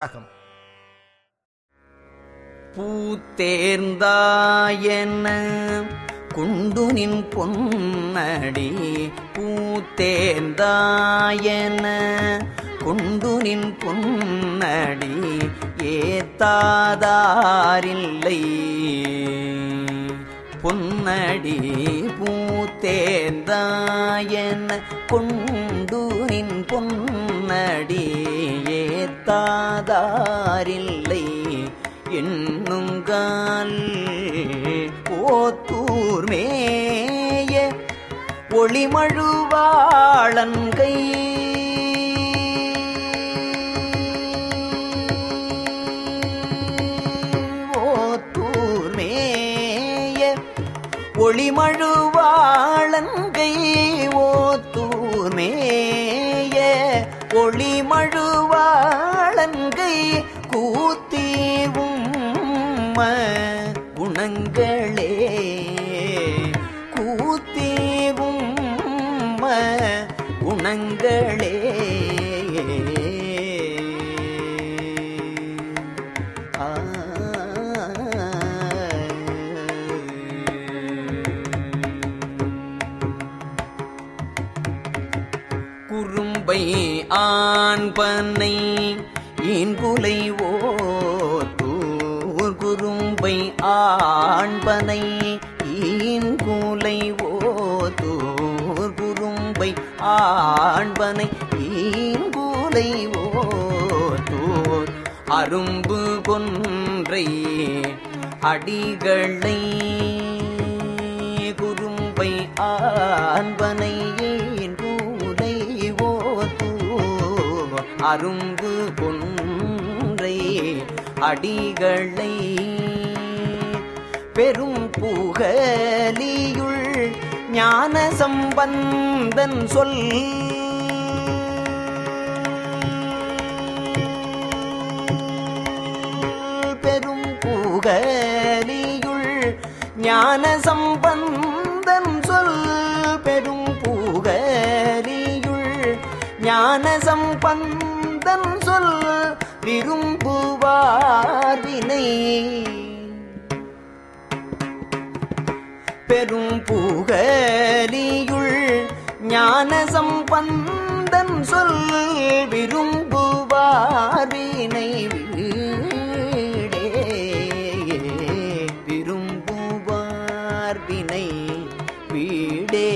அகம் பூத்தேர்ந்தாயன குண்டுனின் பொன்னடி. பூத்தேர்ந்தாயன குண்டுனின் பொன்னடி. ஏத்தாதாரில்லை. பொன்னடி பூத்தேர்ந்தாயன கொண்டுனின் பொன்னடி ஏத்தாதாரில்லை என்னுங்கால் ஓத்தூர் மேய ஒளிமழுவாளன்கை ஓத்தூர் ஒளிமழுவாளன்கை ஓத்தூர் மேய ஒளிமழுவாளன்கை கூத்தீவும் குணங்களே. கூத்தீவும் குணங்களே. குறும்பை ஆண்பனை இன்குலை ஓத்தூர் குறும்பை ஆண்பனை ஈன்குலை ஓத்தூர் குறும்பை ஆண்பனை ஈன்குலை ஓத்தூர் அரும்பு கொன்றை அடிகளை குறும்பை ஆண்பனை அரும்பு கொன்றை அடிகளை பெரும் புகலியுள் ஞான சம்பந்தன் சொல். பெரும் புகலியுள் ஞான சம்பந்தன் சொல். பெரும் புகலியுள் ஞான இதன் சொல் விரும்புவார் வினை. பெரும் புகலியுள் ஞான சம்பந்தன் சொல் விரும்புவார் வினை விரும்புவார் வினை வீடே.